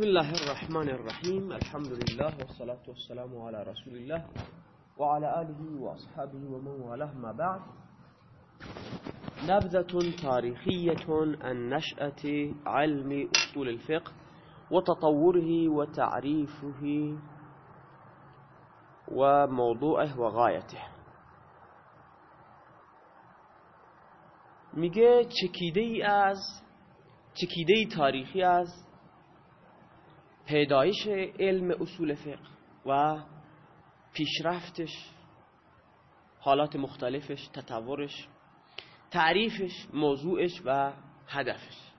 بسم الله الرحمن الرحيم. الحمد لله والصلاة والسلام على رسول الله وعلى آله وأصحابه ومن والاه ما بعد. نبذة تاريخية عن نشأة علم أصول الفقه وتطوره وتعريفه وموضوعه وغايته. چکیده ای از ای تاریخی از پیدایش علم اصول فقه و پیشرفتش حالات مختلفش تطورش تعریفش موضوعش و هدفش.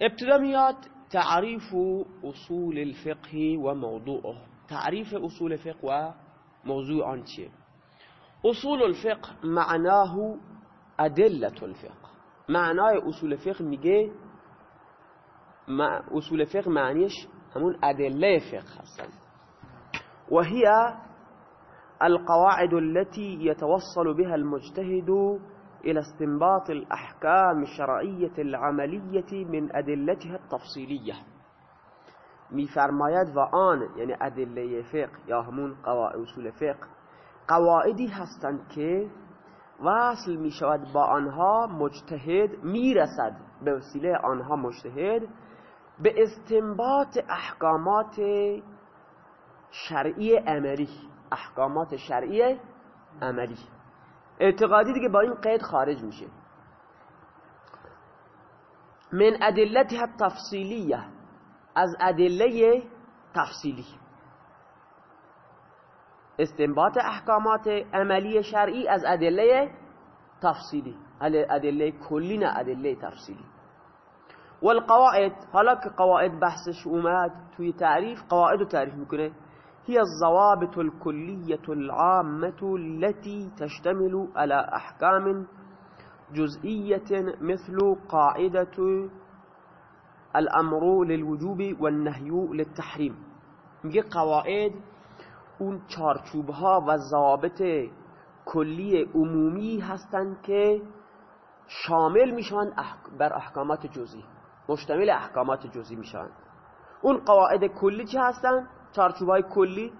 ابتدا میاد تعریف اصول الفقه و موضوعه. تعریف اصول فقه و موضوع آن چیه؟ اصول الفقه معناه ادلت الفقه. معنای اصول فقه میگه اصول فقه معنیش همون ادله فقه هستن. و هي القواعد التي يتوصل بها المجتهد إلى استنباط الأحكام الشرعية العملية من أدلتها التفصيلية میفرماید و آن یعنی ادله فقه یا همون قواعد اصول فقه قواعدی هستند که وصل می شود با آنها مجتهد میرسد. به وسیله آنها مجتهد به استنباط احکامات شرعی عملی. احکامات شرعی عملی. اعتقادی دیگه با این قید خارج میشه. من ادلتها تفصیلیه از ادله تفصیلی. استنباط احکامات عملی شرعی از ادله تفصیلی. ادله کلی نه ادله تفصیلی. والقواعد حالا که قواعد بحثش اومد توی تعریف قواعد رو تعریف میکنه هي الضوابط الكلية العامة التي تشتمل على أحكام جزئية مثل قاعدة الأمر للوجوب والنهي للتحريم. میگه قواعد اون چارچوبها و ضوابط کلی عمومی هستند که شامل میشن بر احکامات جزئی. مشتمل احکامات جزئی میشن اون قواعد کلی چه هستن؟ چارچوبای کلی.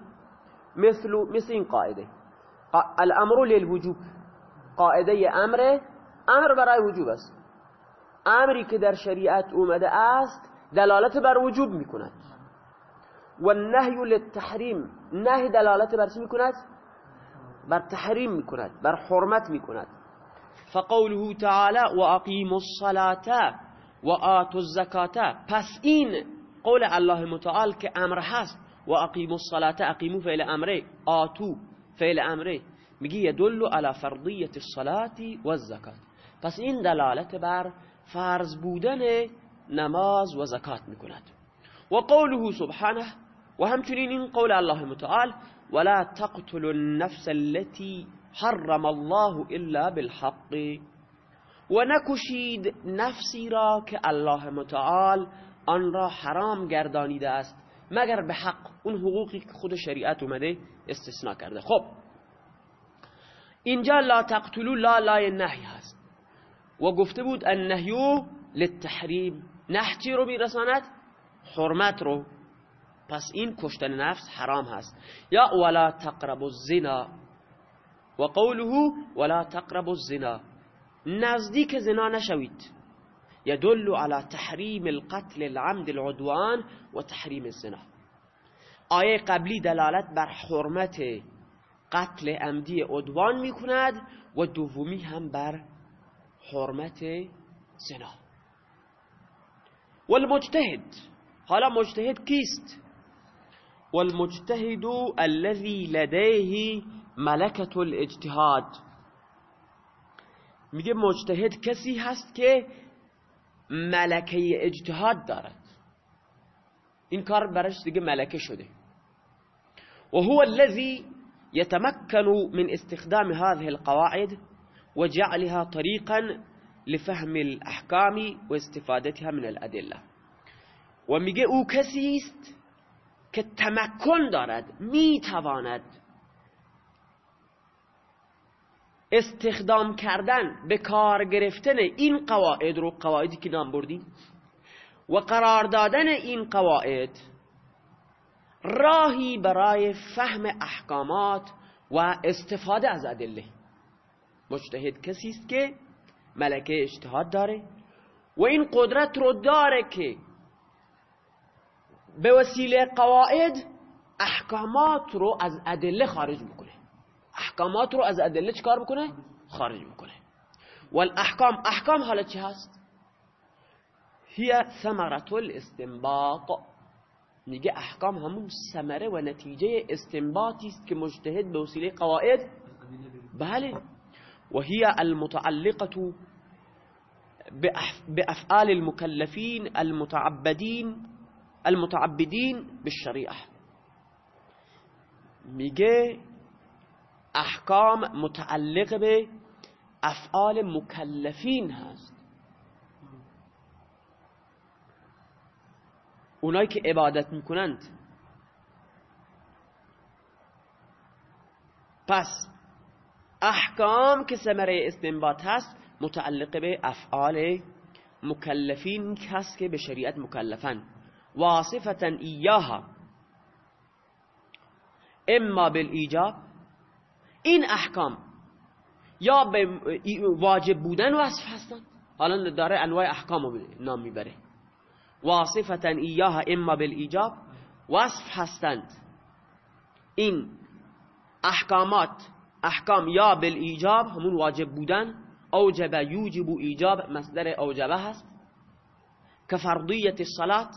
مثل مثل این قاعده. الامر للوجوب. قاعده امر امر برای وجوب است. امری که در شریعت اومده است دلالت بر وجوب می‌کند. و النهی للتحریم. نهی دلالت بر چی می‌کند؟ بر تحریم می‌کند بر حرمت می‌کند. فقوله تعالی و اقیموا الصلاه و آتوا الزکات پس این قول الله متعال که أمر هست. و اقیموا الصلاة أقیموا فعل امره آتو فعل امره میگه یدل على فرضیه الصلاة و الزکات پس این دلالت بر فرض بودن نماز و زکات میکند. و قوله سبحانه و همچنین این قول الله متعال ولا تقتلوا النفس التي حرم الله إلا بالحق. و نکشید نفسی را که الله متعال آن را حرام گردانیده است مگر به حق. اون حقوقی که خود شریعت اومده استثناء کرده. خب اینجا لا تقتلوا لا لای نهی هست. و گفته بود النهیو للتحریم نهچی رو میرساند حرمت رو. پس این کشتن نفس حرام هست. یا ولا تقربوا الزنا و قوله ولا تقربوا الزنا. نزدیک زنا نشوید. يدل على تحریم القتل العمد العدوان و تحریم الزنا. آیه قبلی دلالت بر حرمت قتل عمدی عدوان می کند و دومی هم بر حرمت زنا. والمجتهد حالا مجتهد کیست؟ والمجتهد الذي لديه ملكة الاجتهاد. میگه مجتهد کسی هست که ملکه اجتهاد دارد. این کار برش دیگه ملکه شده. و هو الذي يتمكن من استخدام هذه القواعد وجعلها طريقا لفهم الاحكام واستفادتها من الادله. و میگه او کسی است که تمکن دارد می‌تواند استخدام کردن به کار گرفتن این قواعد رو قواعدی که نام بردیم و قرار دادن این قواعد راهی برای فهم احکامات و استفاده از ادله. مجتهد کسی است که ملکه اجتهاد داره و این قدرت رو داره که به وسیله قواعد احکامات رو از ادله خارج می‌کنه احکامات رو از ادلة چکار میکنه؟ خارج میکنه والاحکام احکام حالا چی هست؟ هی ثمرت الاستنباط. میگه احکام همون ثمره و نتیجه استنباطی است که مجتهد به وسیله قواعد. بله. و هی المتعلقة بأفعال المكلفين المتعبدين المتعبدين بالشريعة. میگه احکام متعلق به افعال مکلفین هست. اونایی که عبادت می‌کنند. پس احکام که ثمره استنباط هست متعلق به افعال مکلفین هست که به شریعت مکلفن. واصفتا ایاها. اما بالایجاب این احکام. یا به واجب بودن وصف هستند حالا داره انواع احکام رو نام می‌بره. واصفتا ایاها اما بالایجاب وصف هستند. این احکامات احکام یا بالایجاب همون واجب بودن اوجب یوجب ایجاب مصدر اوجبه هست. که فرضیت الصلاة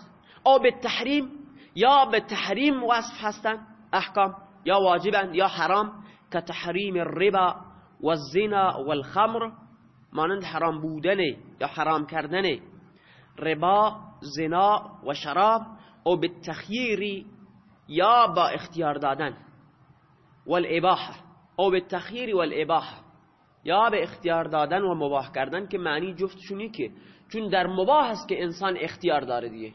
او بالتحریم یا به تحریم وصف هستند احکام یا واجبند یا حرام. که تحریم الربا و الزنا و الخمر مانند حرام بودن یا حرام کردن ربا زنا و شراب أو بالتخییر یا با اختیار دادن. والاباحه أو بالتخییر والاباحه یا به اختیار دادن و مباح کردن که معنی جفتشونی که. چون در مباح است که انسان اختیار داره دیگه.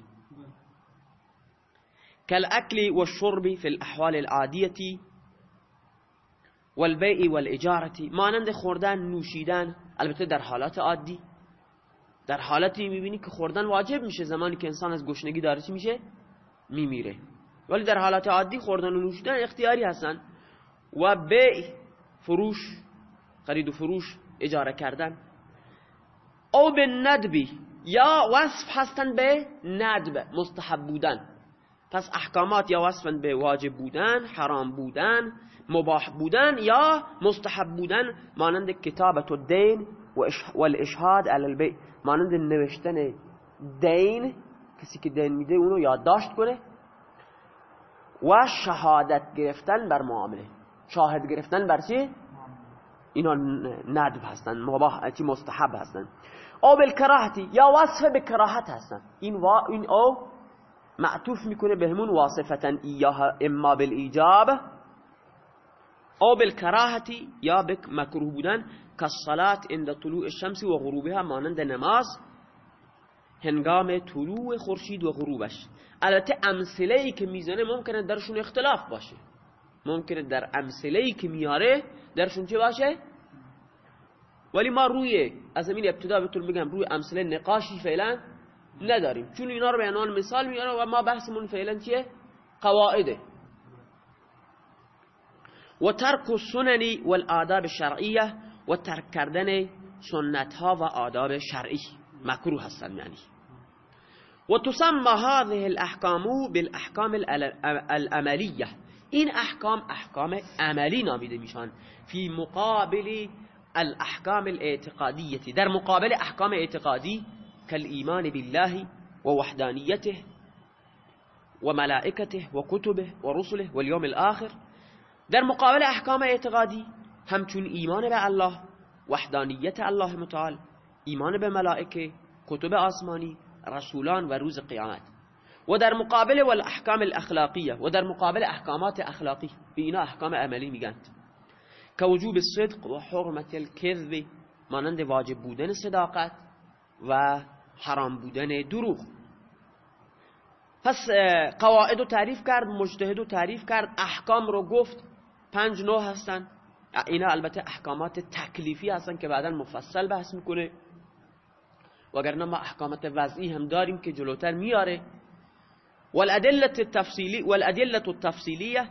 كالأكل والشرب في الأحوال العادية والبيع والإجارة مانند خوردن نوشیدن البته در حالات عادی. در حالتی می‌بینی که خوردن واجب میشه زمانی که انسان از گشنگی داره چی میشه؟ میمیره. ولی در حالات عادی خوردن و نوشیدن اختیاری هستن. و بیع فروش خرید و فروش اجاره کردن. او به ندبی یا وصف هستن به ندب مستحب بودن. پس احکامات یا وصفن به واجب بودن حرام بودن مباح بودن یا مستحب بودن مانند کتابت و و الاشهاد علی البیع مانند نوشتن دین کسی که دین میده اونو یادداشت کنه. و شهادت گرفتن بر معامله. شاهد گرفتن بر چی؟ اینا ندب هستن مباح چی مستحب هستن. او بالکراهتی یا وصف به کراهت هستن. این و این او معطوف می‌کنه بهمون واصفتا ایاها اما بالایجاب او بالکراهتی یا به مکروه بودن کالصلات عند طلوع الشمس و غروبها مانند نماز هنگام طلوع خورشید و غروبش. البته امثله ای که می‌زنه ممکنه درشون اختلاف باشه. ممکنه در امثله ای که میاره درشون چه باشه؟ ولی ما روی از همین ابتدا بهتون بگم روی امثله نقاشی فعلا نداریم. چون اینا رو به عنوان مثال میاره و ما بحثمون فعلا چیه؟ قواعده. و ترک السنن والآداب الشرعیه و ترک کردن سنت ها و آداب شرعی. مکروه هستن یعنی و تسمى هذه الأحکام بالأحکام العملیه. این احکام احکام عملی نامیده میشن. فی مقابل الأحکام الاعتقادیه. در مقابل احکام اعتقادی كالإيمان بالله ووحدانيته وملائكته وكتبه ورسله واليوم الآخر. در مقابل احکام اعتقادی همچون ایمان به الله وحدانیت الله متعال ایمان به ملائکه کتب آسمانی رسولان و روز قیامت. و در مقابل والأحکام الأخلاقیه و در مقابل أحکامات أخلاقی به اینا أحکام عملی میگند. که وجوب الصدق و حرمت الكذب مانند واجب بودن صداقت و حرام بودن دروغ. پس قواعد رو تعریف کرد مجتهد رو تعریف کرد احکام رو گفت. پنج نوع هستن. اینا البته احکامات تکلیفی هستن که بعدا مفصل بحث می‌کنه. وگرنه ما احکامات وضعی هم داریم که جلوتر میاره والادله التفصیلی والادله التفصیلیه.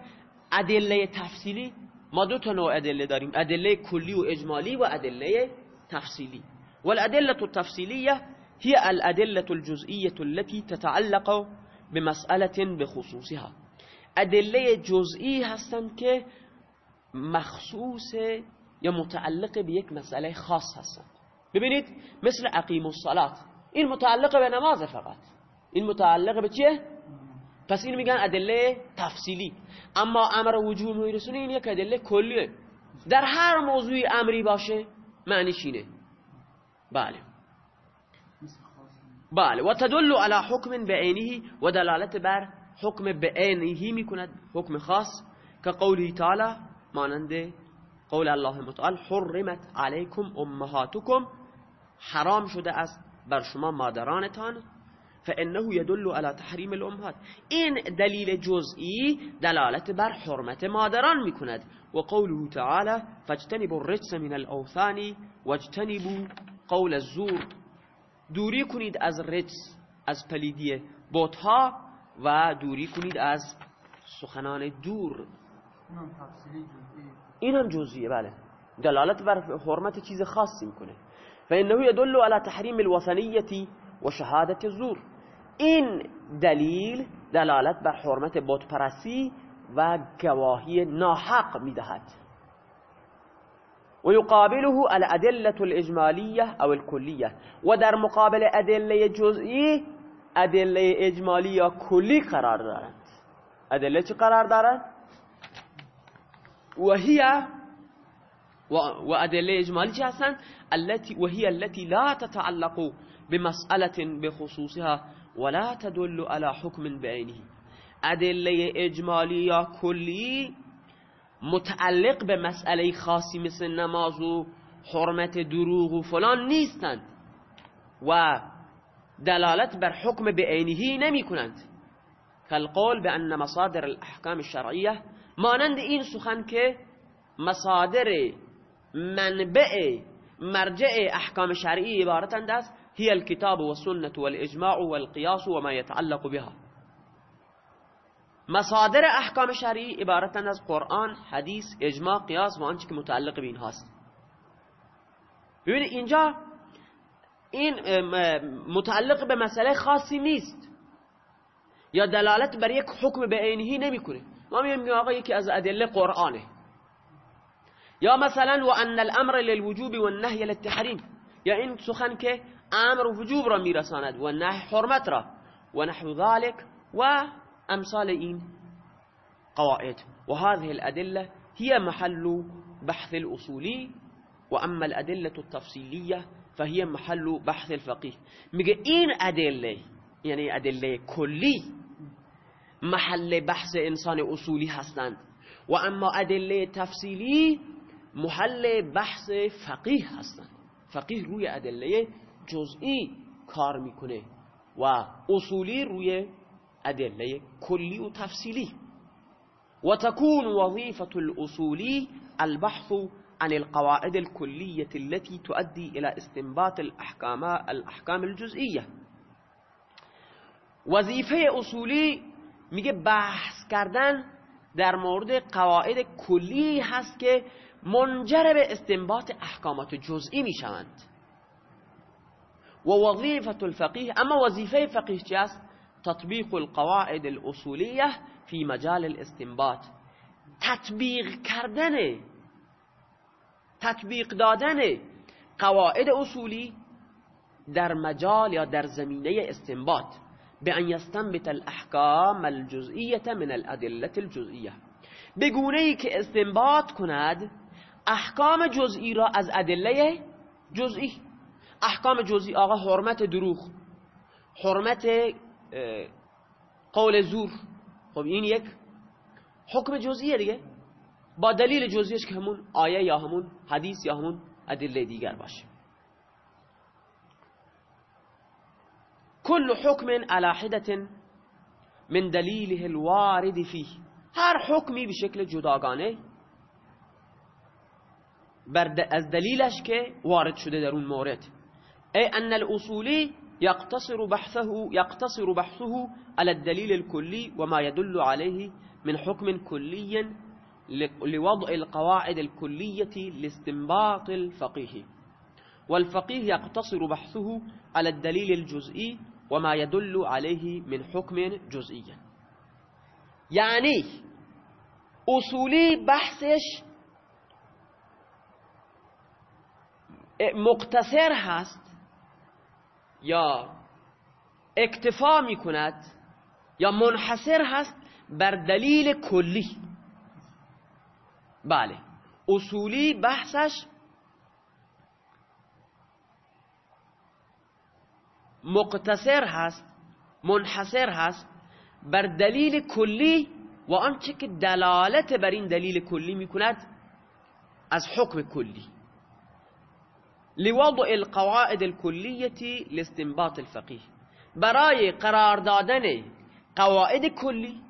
ادله تفصیلی. ما دو تا نوع ادله داریم. ادله کلی و اجمالی و ادله تفصیلی. والادله التفصیلیه هي الادله الجزئيه التي تتعلق بمسأله بخصوصها. ادله جزئی هستند که مخصوص یا متعلق به یک مسئله خاص هستند ببینید مثل اقیم الصلات این متعلق به نماز فقط. این متعلق به چیه؟ پس این میگن ادله تفصیلی. اما امر وجوب میرسونه این یک ادله کلیه. در هر موضوعی امری باشه معنیش اینه. بله. بله. و تدل على حکم بعینه و دلالت بر حکم بعینه می‌کند حکم خاص که قوله تعالی مانند قول الله متعال حرمت علیکم امهاتکم حرام شده است بر شما مادرانتان. فانه يدل على تحریم الامهات. این دلیل جزئی دلالت بر حرمت مادران می‌کند. و قوله تعالی فاجتنبوا الرجس من الاوثان واجتنبوا قول الزور. دوری کنید از رجس از پلیدی بوتها و دوری کنید از سخنان دور. این هم جزئیه بله. دلالت بر حرمت چیز خاصی می‌کنه فانه يدل على تحریم الوثنیه و شهادت الزور این دلیل دلالت بر حرمت بتپرستی و گواهی ناحق می‌دهد. ويقابله الأدلة الإجمالية أو الكلية. ودر مقابل أدلة جزئية أدلة إجمالية كلي قرار دارت. أدلة قرار دارت؟ وهي وأدلة إجمالية حسن التي وهي التي لا تتعلق بمسألة بخصوصها ولا تدل على حكم بعينه. أدلة إجمالية كلي متعلق به مسئله خاصی مثل نماز و حرمت دروغ و فلان نیستند و دلالت بر حکم بعینه نمی کنند کالقول به ان مصادر الاحکام الشرعیه مانند این سخن که مصادر منبع مرجع احکام شرعی عبارتند است هي الكتاب والسنة والإجماع والقياس وما يتعلق بها. مصادر احکام شرعی عبارتند از قرآن حدیث اجماع قیاس و آنچه که متعلق به اینهاست. ببینید اینجا این متعلق به مسئله خاصی نیست. یا دلالت بر یک حکم به عینهی نمی‌کنه. ما میگیم آقا یکی از ادله قرآنه. یا مثلا و ان الامر للوجوب والنهي للتحریم. یا این سخن که امر وجوب را میرساند و نه حرمت را. و نحو ذلك و أمثال این قواعد. و هذه الأدلة هي محل بحث الاصولي وأما الأدلة التفصيلية فهي محل بحث الفقيه. این أدلة یعنی أدلة کلی محل بحث إنسان اصولی هستند. و اما أدلة تفصیلی محل بحث فقیه هستند. فقیه روی أدلة جزئی کار میکنه و اصولی ادله کلی و تفصیلی و تكون وظيفة الأصولي البحث عن القواعد الكلية التي تؤدي إلى استنباط الأحكام, الأحكام الجزئية. وظیفه اصولی میگه بحث کردن در مورد قواعد کلی هست که منجر به استنباط احکامات جزئی میشوند. ووظيفة الفقيه أما وظيفة فقيه جاس تطبيق القواعد الأصولية في مجال الاستنباط. تطبيق کردن تطبیق دادن قواعد اصولی در مجال یا در زمینه استنباط. به ان یستنبت الاحکام الجزئیه من الادله الجزئیه. بگونه ای که استنباط کند احکام جزئی را از ادله جزئی. احکام جزئی آقا حرمت دروغ. حرمت قول زور. خب این یک حکم جزئیه دیگه. با دلیل جزئیش که همون آیه یا همون حدیث یا همون ادله دیگر باشه. كل حكم على حدة من دلیله الوارد فيه هر حکمی به شکل جداگانه بر از دلیلش که وارد شده در اون مورد. أي أن الأصولي يقتصر بحثه يقتصر بحثه على الدليل الكلي وما يدل عليه من حكم كلي لوضع القواعد الكلية لاستنباط الفقيه. والفقيه يقتصر بحثه على الدليل الجزئي وما يدل عليه من حكم جزئي. يعني اصولی بحثش مقتصر هست یا اکتفا می کند یا منحصر هست بر دلیل کلی. بله. اصولی بحثش مقتصر هست منحصر هست بر دلیل کلی و آنچه که دلالت بر این دلیل کلی می‌کند از حکم کلی. لوضع القواعد الكلية لاستنباط الفقيه. برای قرار دادن قواعد کلی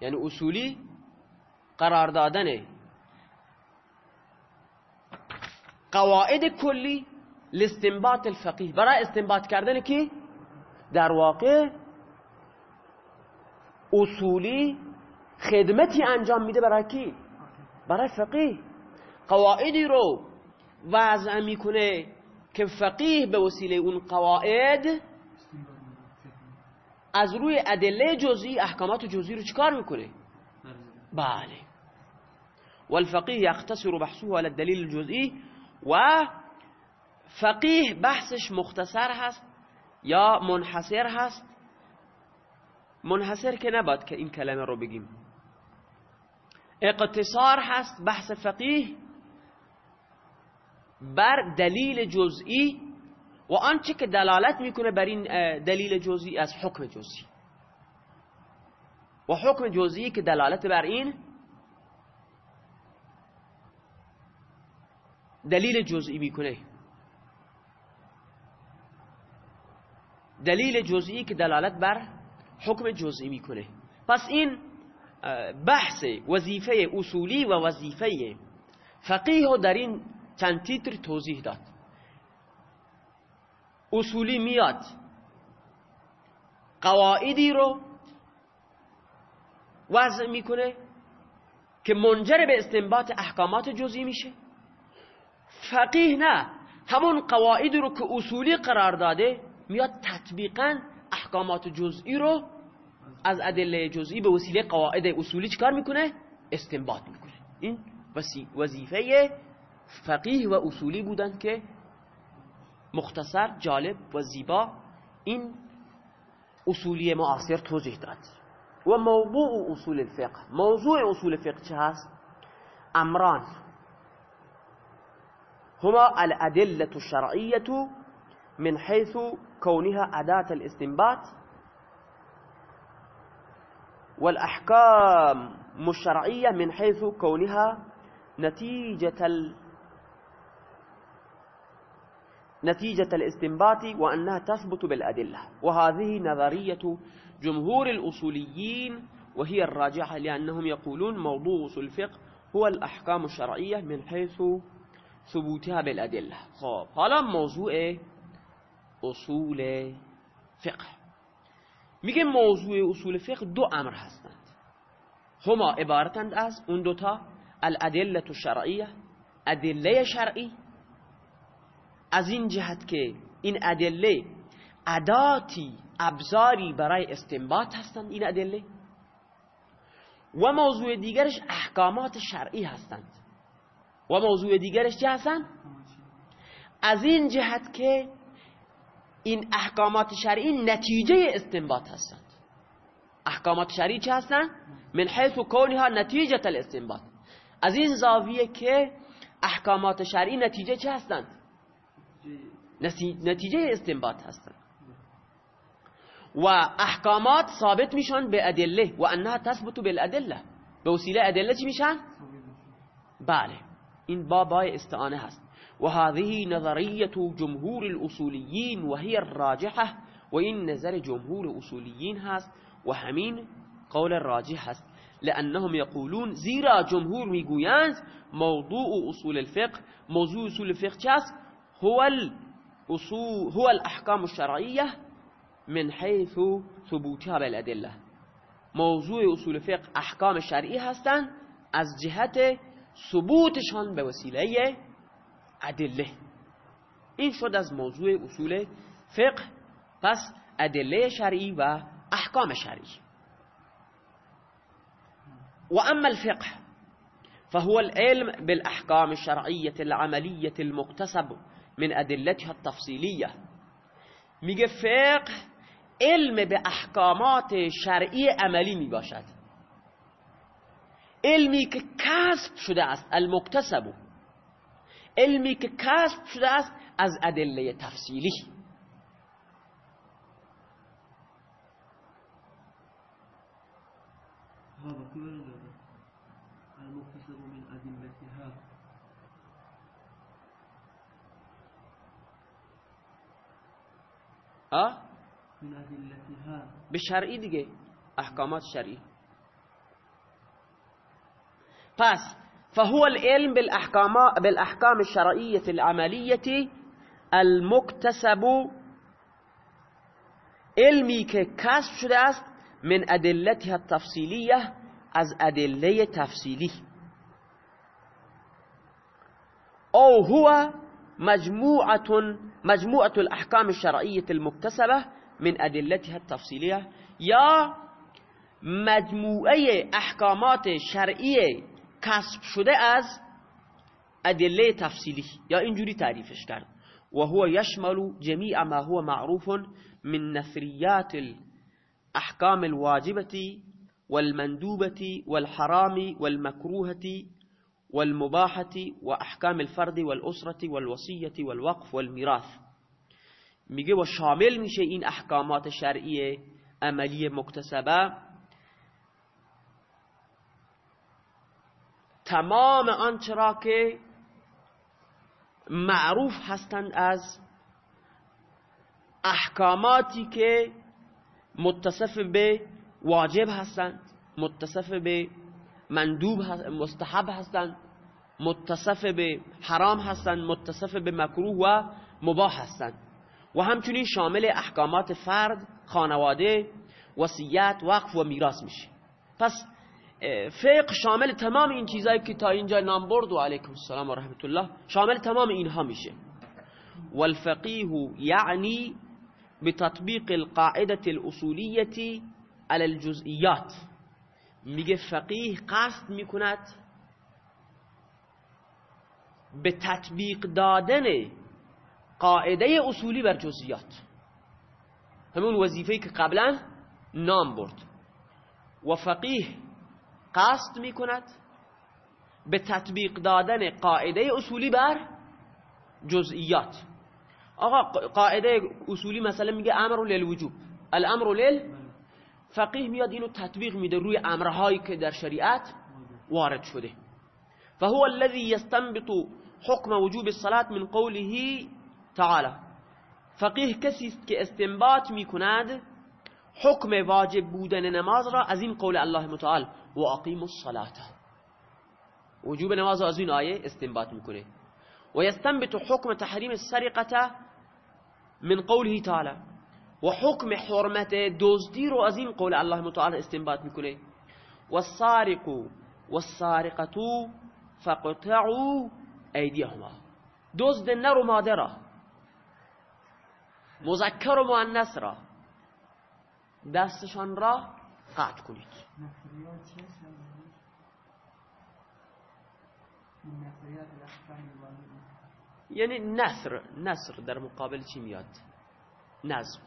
یعنی اصولی قرار دادن قواعد کلی لاستنباط الفقيه برای استنباط کردن که در واقع اصولی خدمتی انجام میده برای کی؟ برای فقیه. قواعدی رو وضع می‌کنه که فقیه به وسیله اون قواعد از روی ادله جزئی احکامات جزئی رو چیکار می‌کنه؟ بله. والفقيه يختصر بحثه على الدليل الجزئي و فقیه بحثش مختصر هست یا منحصر هست؟ منحصر که نباد که این کلمه رو بگیم. اقتصار هست بحث فقیه. بر دلیل جزئی و آنچه که دلالت می‌کنه بر این دلیل جزئی از حکم جزئی. و حکم جزئی که دلالت بر این دلیل جزئی می‌کنه. دلیل جزئی که دلالت بر حکم جزئی می‌کنه. پس این بحث وظیفه اصولی و وظیفه فقیه در این چند تیتر توضیح داد. اصولی میاد. قواعدی رو وضع می‌کنه که منجر به استنباط احکامات جزئی میشه. فقیه نه همون قواعدی رو که اصولی قرار داده میاد تطبیقا احکامات جزئی رو از ادله جزئی به وسیله قواعد اصولی چکار می‌کنه؟ استنباط می‌کنه. این وظیفه فقیه و اصولی بودن که مختصر جالب و زیبا این اصولی معاصر توضیح داد. و موضوع اصول الفقه. موضوع اصول فقه چه هست؟ امران. هما الأدلة الشرعية من حيث كونها أداة الاستنباط والأحكام الشرعية من حيث كونها نتيجة نتيجة الاستنباط وأنها تثبت بالأدلة. وهذه نظرية جمهور الأصوليين وهي الراجحة لأنهم يقولون موضوع أصول الفقه هو الأحكام الشرعية من حيث ثبوتها بالأدلة. خب حالا موضوع أصول فقه. میگه موضوع اصول فقه دو أمر هستند. هما عبارتند از اون دوتا الأدلة الشرعیة أدلة شرعی از این جهت که این ادله اداتی ابزاری برای استنباط هستند این ادله. و موضوع دیگرش احکامات شرعی هستند. و موضوع دیگرش چه هستند از این جهت که این احکامات شرعی نتیجه استنباط هستند. احکامات شرعی چه هستند؟ من حیث کونها نتیجه الاستنباط. از این زاویه که احکامات شرعی نتیجه چه هستند؟ نتیجه استنباط هستند و احکامات ثابت میشن به ادله. و انها تثبت بالادله. به وسیله ادله چی میشن؟ بله. این بابای استعانه هست. وهذه نظرية جمهور الأصوليين وهي الراجحة وإن نظر جمهور الأصوليين هست. وهمين قول الراجح هست. لأنهم يقولون زيرا جمهور ميقويانز موضوع أصول الفقه. موضوع أصول الفقه هو اصول هو الاحکام الشرعیه من حیث ثبوتها بالأدلة. موضوع أصول فقه احکام شرعی هستند از جهت ثبوتشان به وسیله ادله. این شد از موضوع اصول فقه پس ادله شرعی و احکام شرعی. و اما الفقه فهو العلم بالأحكام الشرعية العملية المكتسب من أدلتها التفصيلية. میگه فقه علم به احکامات شرعی عملی می باشد علمی که کسب شده است المکتسب. علمی که کسب شده است از ادله تفصیلی. ها؟ به شرعی دیگه. احکامات شرعی. پس فهو العلم بالأحكام, بالأحكام الشرعية العملية المكتسب علمی که کسب شده است من ادلتها التفصیلیه از ادله تفصیلی. أو هو مجموعة مجموعة الأحكام الشرعية المكتسبة من أدلتها التفصيلية. یا مجموعة احکامات شرعی کسب شده از أدلة تفصیلی یا اینجوری تعریفش کرد و هو يشمل جميع ما هو معروف من نثريات الأحكام الواجبة والمندوبة والحرام والمكروهة والمباحة وأحكام الفرد والأسرة والوصية والوقف والميراث. میگه و شامل میشه این احکامات شرعی تمام که معروف هستند از احکاماتی که متصف به واجب هستند متصف به مندوب مستحب هستند. متصف به حرام هستند متصف به مکروه و مباح هستند و همچنین شامل احکامات فرد خانواده وصیت وقف و میراث میشه. پس فقه شامل تمام این چیزایی که تا اینجا نام برد و علیکم السلام و رحمت الله شامل تمام اینها میشه. والفقيه یعنی بتطبیق القاعدة الأصولية على الجزئيات میگه فقیه قصد می‌کند به تطبیق دادن قاعده اصولی بر جزئیات. همون وظیفه که قبلا نام برد. و فقیه قصد می‌کند به تطبیق دادن قاعده اصولی بر جزئیات. آقا قاعده اصولی مثلا میگه امر للوجوب. الامر لل فقیه میاد اینو تطبیق میده روی امرهایی که در شریعت وارد شده. فهو الذي يستنبط حكم وجوب الصلاة من قوله تعالى. فقیه کسی است که استنباط میکند واجب بودن نماز را از این قول الله متعال و اقیم الصلاة. وجوب نماز از این آیه استنباط میکنه و یستنبط حکم تحریم السرقة من قوله تعالی و حکم حرمت دزدی رو قول الله متعال استنباط میکنه و السارق و السارقه فقطعوا ایدیهما دزد نر و مادر مذکر و مؤنث را دستشان را قطع کنید. یعنی نصر نصر در مقابل چی میاد؟ نظم.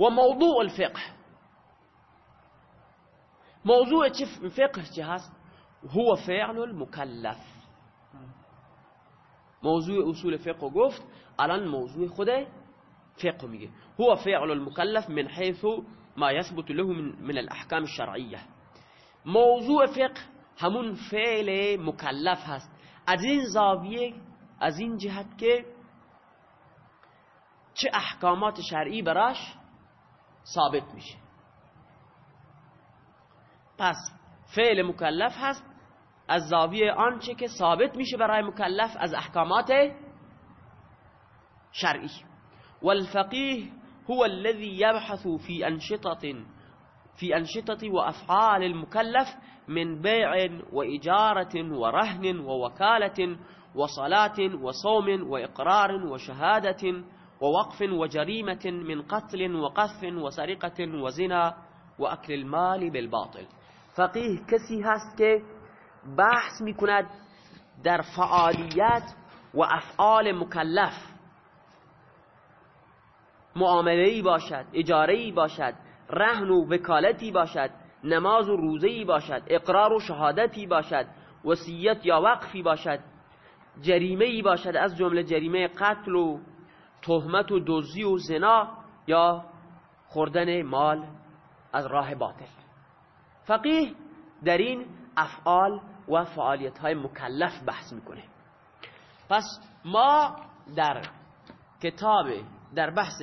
و موضوع الفقه. موضوع فقه هست؟ هو فعل المكلف موضوع اصول فقه گفت الان موضوع خود فقه میگه. هو فعل المكلف من حيث ما يثبت له من, من الاحكام الشرعيه موضوع فقه همون فعل مکلف هست. از این زاویه از این جهت که چه احکامات شرعی براش ثابت میشه. پس فعل مکلف هست از زاویه آنچه که ثابت میشه برای مکلف از احکامات شرعی. والفقيه هو الذي يبحث في أنشطة في أنشطة وأفعال المكلف من بيع وإجارة ورهن ووكالة وصلاة وصوم وإقرار وشهادة ووقف وجريمة من قتل وقذف وسرقة وزنا وأكل المال بالباطل. فقيه هست که بحث می کند در فعالیت و افعال مکلف. معامله باشد اجاره باشد رهن و وکالتی باشد نماز و روزه باشد اقرار و شهادتی باشد وصیت یا وقفی باشد. جریمه باشد از جمله جریمه قتل و تهمت و دزدی و زنا یا خوردن مال از راه باطل. فقیه در این افعال و فعالیت های مکلف بحث می‌کنه. پس ما در کتاب در بحث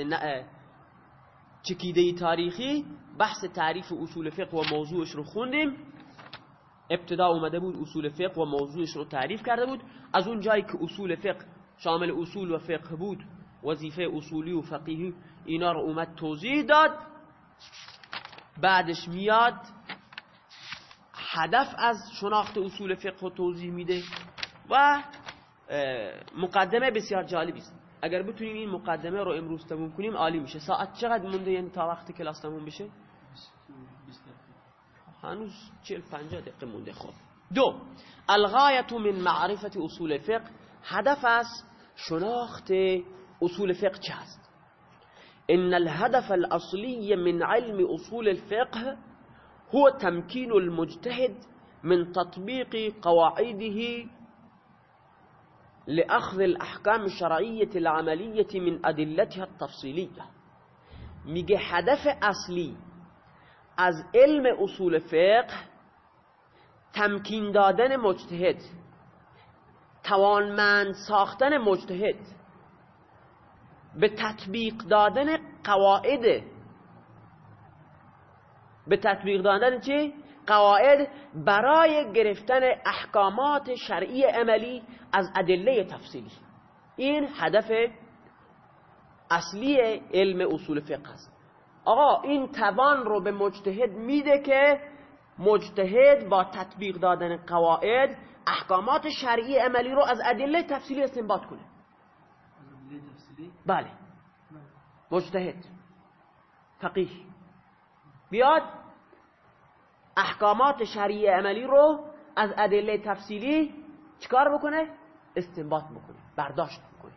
چکیده تاریخی بحث تعریف اصول فقه و موضوعش رو خوندیم. ابتدا اومده بود اصول فقه و موضوعش رو تعریف کرده بود. از اون جایی که اصول فقه شامل اصول و فقه بود وظیفه اصولی و فقیهی اینا رو اومد توضیح داد. بعدش میاد هدف از شناخت اصول فقه توضیح میده و مقدمه بسیار جالبی است. اگر بتونیم این مقدمه رو امروز تموم کنیم عالی میشه. ساعت چقدر مونده؟ یعنی تا وقتی کلاس تموم بشه؟ هنوز 40 50 دقیقه مونده. خب. دو الغایت من معرفت اصول فقه. هدف از شناخت اصول فقه چه است؟ ان الهدف الاصلی من علم اصول الفقه هو تمكين المجتهد من تطبيق قواعده لأخذ الأحكام الشرعية العملية من أدلتها التفصيلية. میگه هدف اصلی از علم اصول فقه تمکین دادن مجتهد توانمند ساختن مجتهد به تطبیق دادن قواعد به تطبیق دادن چی؟ قواعد برای گرفتن احکامات شرعی عملی از ادله تفصیلی این هدف اصلی علم اصول فقه است. آقا این توان رو به مجتهد میده که مجتهد با تطبیق دادن قواعد احکامات شرعی عملی رو از ادله تفصیلی استنباط کنه. بله. مجتهد فقیه. بیاد احکامات شرعی عملی رو از ادله تفصیلی چکار بکنه؟ استنباط بکنه برداشت بکنه.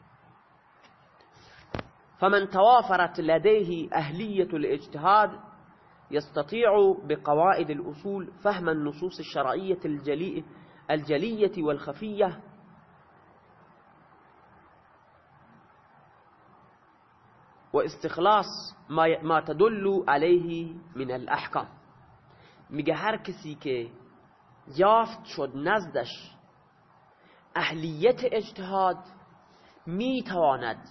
فمن توافرت لديه أهلية الاجتهاد يستطيع بقواعد الأصول فهم النصوص الشرعية الجلية والخفية واستخلاص ما, ما تدل عليه من الأحكام میگه هر کسی که یافت شد نزدش اهلیت اجتهاد می‌تواند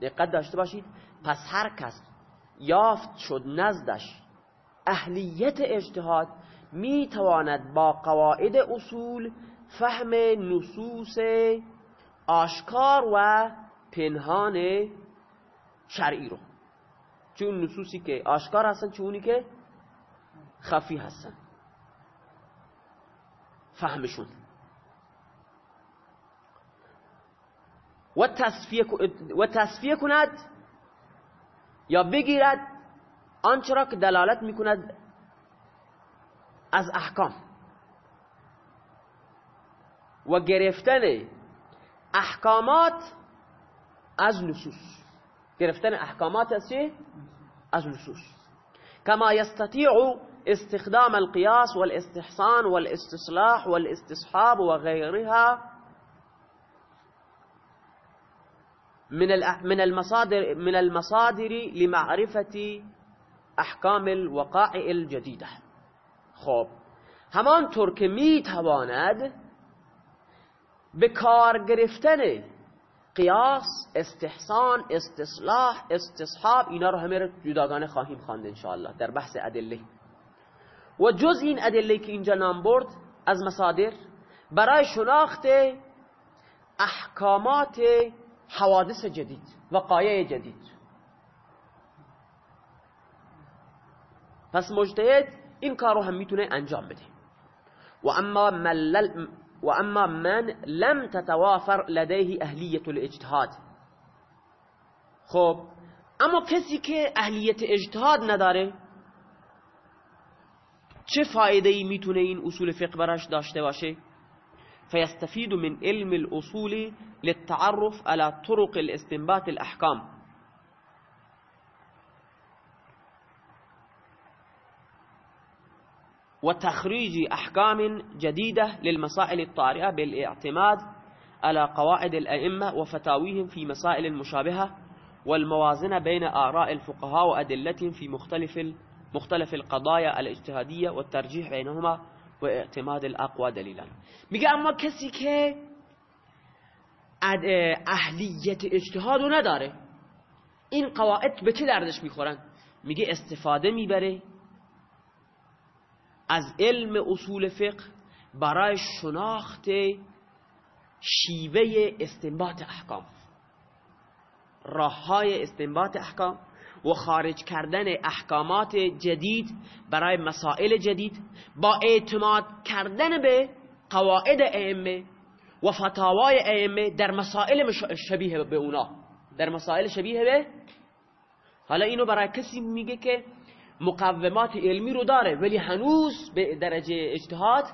دقت داشته باشید پس هر کس یافت شد نزدش اهلیت اجتهاد می‌تواند با قواعد اصول فهم نصوص آشکار و پنهان شرعی رو. چون نصوصی که آشکار هستن چونی که خفی هستن. فهمشون. و تصفیه, کند یا بگیرد آنچه را که دلالت می‌کند از احکام. و گرفتن احکامات از نصوص. گرفتن احکامات از چه؟ از نصوص کما یستطیع استخدام القياس والاستحسان والاستصلاح والاستصحاب وغيرها من من المصادر من المصادر لمعرفة احکام الوقائع الجديدة خب همانطور که می به کار گرفتن قیاس استحسان استصلاح استصحاب اینا رو همه رو جداگانه خواهیم خواند انشاءالله در بحث ادله. و جز این ادله که اینجا نام برد از مصادر برای شناخت احکامات حوادث جدید وقایع جدید. پس مجتهد این کار رو هم می‌تونه انجام بده. و اما من, و اما من لم تتوافر لديه اهلیت الاجتهاد. خب اما کسی که اهلیت اجتهاد نداره چه فایده ای میتونه این اصول فقه براش داشته باشه؟ فيستفيد من علم الأصول للتعرف على طرق الاستنباط الأحكام وتخريج أحكام جديدة للمسائل الطارئة بالاعتماد على قواعد الأئمة وفتاويهم في مسائل مشابهة والموازنة بين آراء الفقهاء وأدلتهم في مختلف مختلف القضايا الاجتهادية والترجيح بينهما واعتماد الأقوى دلیلا میگه اما کسی که اهلیت اجتهاد نداره این قواعد به چه دردش استفاده میبره از علم اصول فقه برای شناخت شیوه استنباط احکام. راه های استنباط احکام و خارج کردن احکامات جدید برای مسائل جدید با اعتماد کردن به قواعد ائمه و فتاوای ائمه در مسائل شبیه به اونا. در مسائل شبیه به حالا اینو برای کسی میگه که مقومات علمی رو داره ولی هنوز به درجه اجتهاد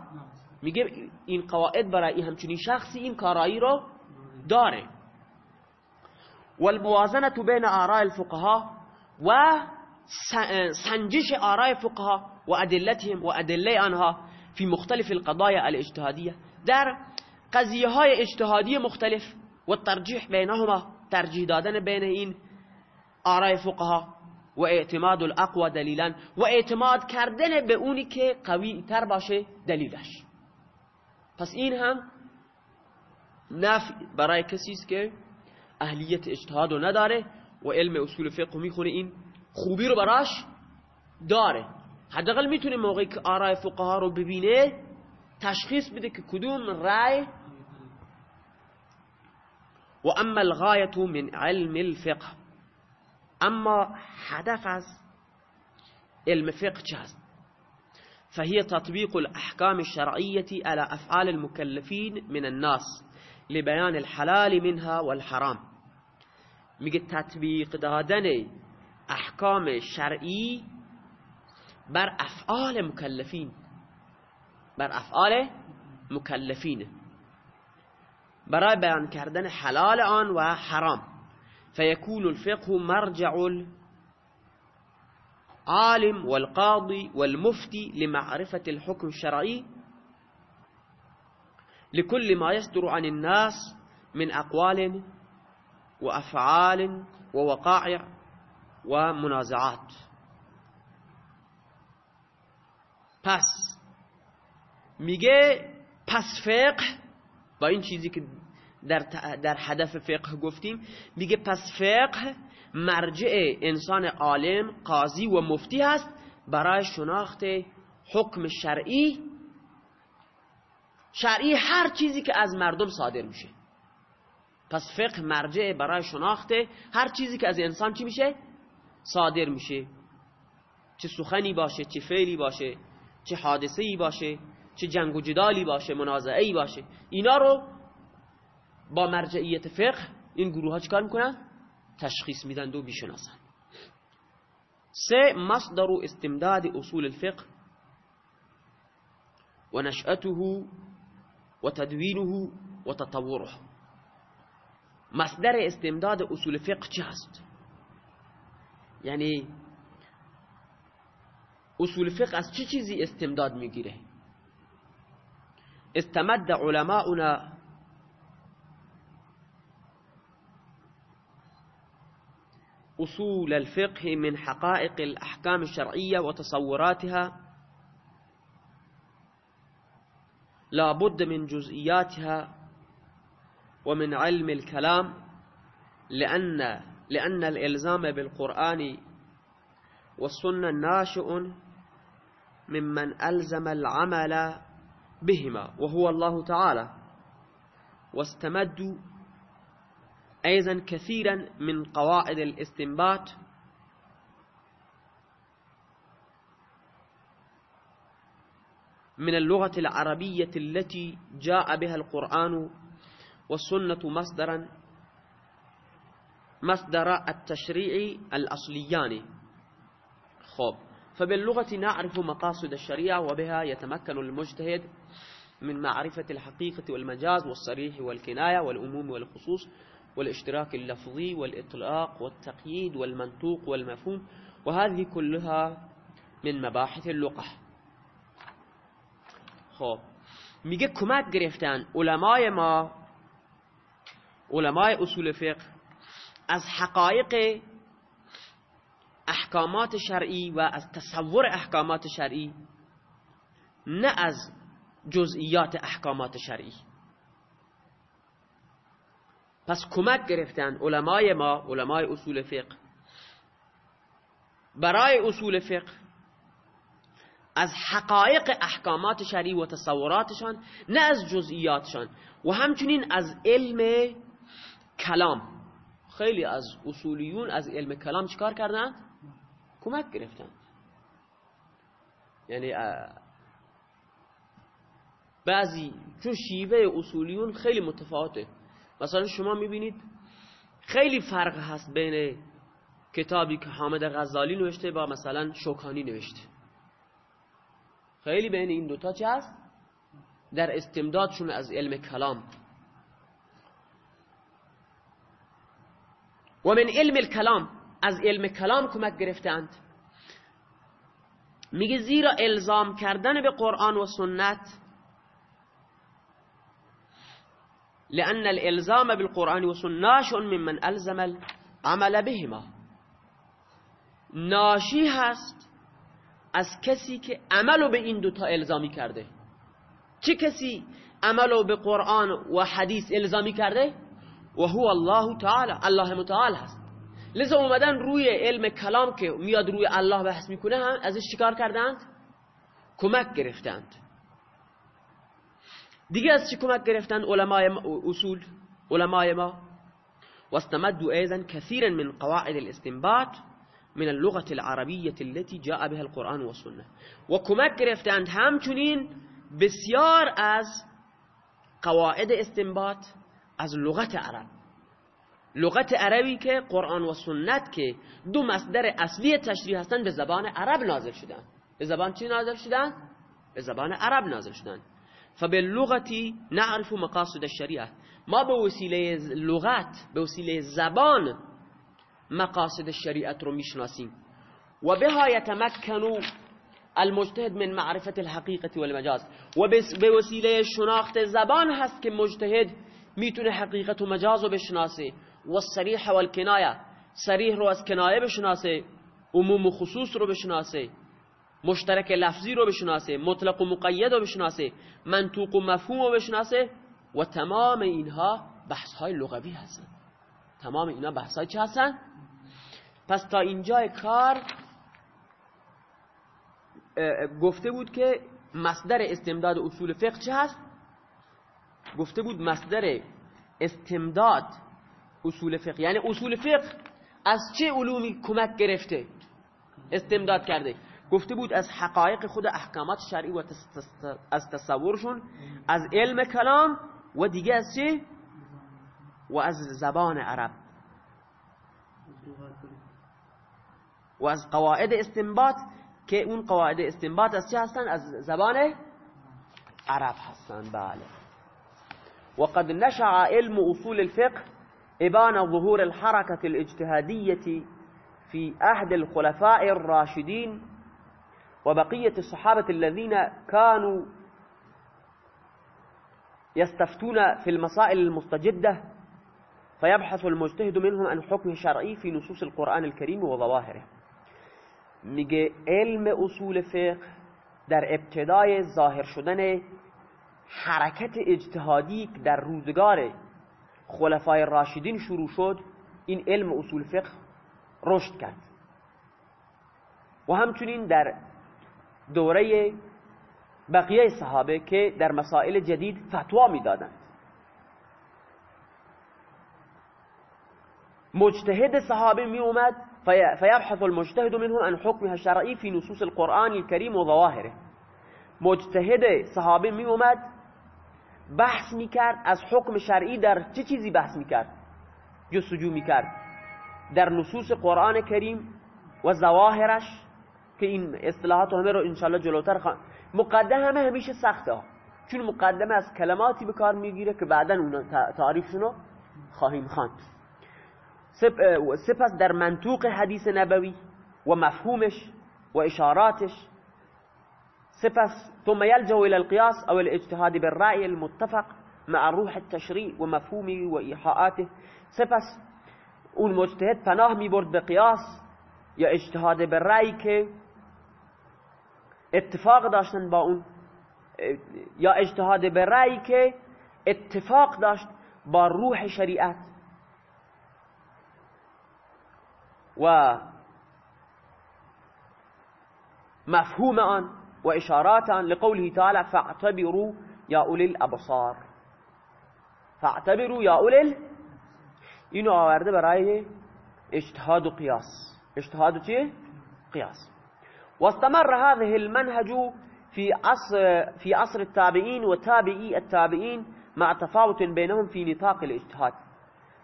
میگه این قواعد برای همچنین شخصی این کارایی رو داره. والموازنه بین آراء الفقهاء و سنجش آراء فقها و ادلتهم و ادله آنها فی مختلف القضايا الاجتهادیه. در قضیه های اجتهادی مختلف و ترجیح بینهما ترجیح دادن بین این آراء فقها و اعتماد الاقوى دلیلا و اعتماد کردن به اونی که قوی تر باشه دلیلش. پس این هم نفی برای کسی است که اهلیت اجتهاد نداره و علم اصول فقه می‌خونه این خوبی رو براش داره. حداقل می‌تونه موقعی که آرای فقها رو ببینه تشخیص بده که کدوم رای و اما الغایت من علم الفقه. اما هدف از علم فقه چه هست؟ فهي تطبيق الأحكام الشرعية على أفعال المكلفين من الناس لبيان الحلال منها والحرام. میگه تطبیق دادن احکام شرعی بر افعال مکلفین. بر افعال مکلفین. برای بیان کردن حلال آن و حرام. فيكون الفقه مرجع العالم والقاضي والمفتي لمعرفة الحكم الشرعي لكل ما يصدر عن الناس من أقوال وأفعال ووقائع ومنازعات. پس میگه پس فقه با این چیزی که در, در هدف فقه گفتیم میگه پس فقه مرجع انسان عالم قاضی و مفتی هست برای شناخت حکم شرعی. شرعی هر چیزی که از مردم صادر میشه. پس فقه مرجع برای شناخت هر چیزی که از انسان چی میشه؟ صادر میشه. چه سخنی باشه چه فعلی باشه چه حادثه ای باشه چه جنگ و جدالی باشه منازعه ای باشه. اینا رو با مرجعیت فقه این گروه ها چکار می‌کنن؟ تشخیص میدن و بیشناسن. سه مصدر استمداد اصول الفقه و نشأته و تدوینه و تطوره. مصدر استمداد اصول فقه چه هست؟ یعنی اصول فقه از چه چیزی استمداد می‌گیره؟ استمد علماؤنا أصول الفقه من حقائق الأحكام الشرعية وتصوراتها لا بد من جزئياتها ومن علم الكلام لأن لأن الإلزام بالقرآن والسنة ناشئ ممن ألزم العمل بهما وهو الله تعالى واستمدوا أيضا كثيرا من قواعد الاستنباط. من اللغة العربية التي جاء بها القرآن والسنة مصدرا مصدر التشريع الأصليان. خب فباللغة نعرف مقاصد الشريعة وبها يتمكن المجتهد من معرفة الحقيقة والمجاز والصريح والكناية والأموم والخصوص. والاشتراك اللفظي والإطلاق والتقييد والمنطوق والمفهوم وهذه كلها من مباحث اللغة. خب میگه کمک گرفتن علمای ما علمای اصول فقه از حقایق احکامات شرعی و از تصور احکامات شرعی نه از جزئیات احکامات شرعی. پس کمک گرفتن علمای ما علمای اصول فقه. برای اصول فقه از حقایق احکامات شرعی و تصوراتشان نه از جزئیاتشان. و همچنین از علم کلام. خیلی از اصولیون از علم کلام چکار کردند؟ کمک گرفتند یعنی بعضی چون شیوه اصولیون خیلی متفاوته. مثلا شما می‌بینید خیلی فرق هست بین کتابی که حامد غزالی نوشته با مثلا شوکانی نوشته. خیلی بین این دوتا چه هست؟ در استمدادشون از علم کلام. و من علم الکلام از علم کلام کمک گرفتند. میگه زیرا الزام کردن به قرآن و سنت لأن الالزام بالقرآن والسنة ناش ممن الزم العمل بهما. ناشی هست از کسی که عملو به این دوتا الزامی کرده. چه کسی عملو به قرآن و حدیث الزامی کرده؟ و هو الله تعالی الله متعال هست. لذا اومدن روی علم کلام که میاد روی الله بحث می‌کنه هم ازش چیکار کردند؟ کمک گرفتند. دیگه از چی کمک گرفتن علماء اصول علماء ما؟ واستمدوا ايضا كثيرا من قواعد الاستنباط من اللغة العربية التي جاء بها القرآن والسنة. و کمک گرفتند همچنین بسیار از قواعد استنباط از لغت عرب. لغت عربی که قرآن و سنت که دو مصدر اصلی تشریح هستند به زبان عرب نازل شدن. به زبان چی نازل شدن؟ به زبان عرب نازل شدن. فباللغة نعرف مقاصد الشريعة. ما لغت به وسیله زبان مقاصد الشریعت رو میشناسیم و بها یتمکن المجتهد من معرفة الحقیقة والمجاز. و به وسیله شناخت زبان هست که مجتهد میتونه حقیقت و مجاز رو بشناسه. و الصریح والکنایه. صریح رو از کنایه بشناسه عموم خصوص رو بشناسه. مشترک لفظی رو بشناسه مطلق و مقید رو بشناسه منطوق و مفهوم رو بشناسه و تمام اینها بحث های لغوی هستن تمام اینا بحث های چه هستن؟ پس تا اینجای کار گفته بود که مصدر استمداد اصول فقه چه هست؟ گفته بود مصدر استمداد اصول فقه یعنی اصول فقه از چه علومی کمک گرفته استمداد کرده گفته بود از حقایق خود احکامات شرعی و از تصورشون از علم کلام و دیگه از چه؟ و از زبان عرب و از قواعد استنباط که اون قواعد استنباط از چه هستن؟ از زبان عرب هستن بله وقد نشع علم أصول الفقه إبان ظهور الحركة الاجتهادية في أحد الخلفاء الراشدين وبقية الصحابة الذين كانوا يستفتون في المسائل المستجدة فيبحث المجتهد منهم عن حكم شرعي في نصوص القرآن الكريم وظواهره. میگه علم اصول فقه در ابتدای ظاهر شدن حرکت اجتهادی در روزگار خلفای راشدین شروع شد این علم اصول فقه رشد کرد. و همچنین در دوره بقیه صحابه که در مسائل جدید فتوا می‌دادند. مجتهد صحابی می اومد فيبحث المجتهد منه عن حكمها الشرعي في نصوص القرآن الكريم وظواهره مجتهد صحابی می اومد بحث می‌کرد از حکم شرعی در چه چیزی بحث می‌کرد؟ جستجو می‌کرد. در نصوص قرآن کریم و ظواهرش که این اصطلاحات همه رو انشالله جلوتر خواهد مقدم همه همیشه سخته چون مقدمه از کلماتی به کار می‌گیره که بعدا اون تعریفشون خواهیم خواند. سپس در منطوق حدیث نبوی و مفهومش و اشاراتش سپس ثم يلجأ إلى القياس أو الاجتهاد بالرأي المتفق مع روح التشريع ومفهومه وإيحاءاته سپس اون مجتهد پناه می‌برد به قیاس یا اجتهاد به رأی که اتفاق داشتن با اون یا اجتهاد به رأی که اتفاق داشت با روح شریعت. و مفهوم آن و اشارات آن لقوله تعالی فاعتبروا یا اولی الابصار. فاعتبروا یا اولی اینو آورده برای اجتهاد و قیاس. اجتهاد و چیه؟ قیاس. واستمر هذه المنهج في عصر, في عصر التابعين وتابعي التابعين مع تفاوت بينهم في نطاق الاجتهاد.